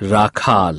রাখাল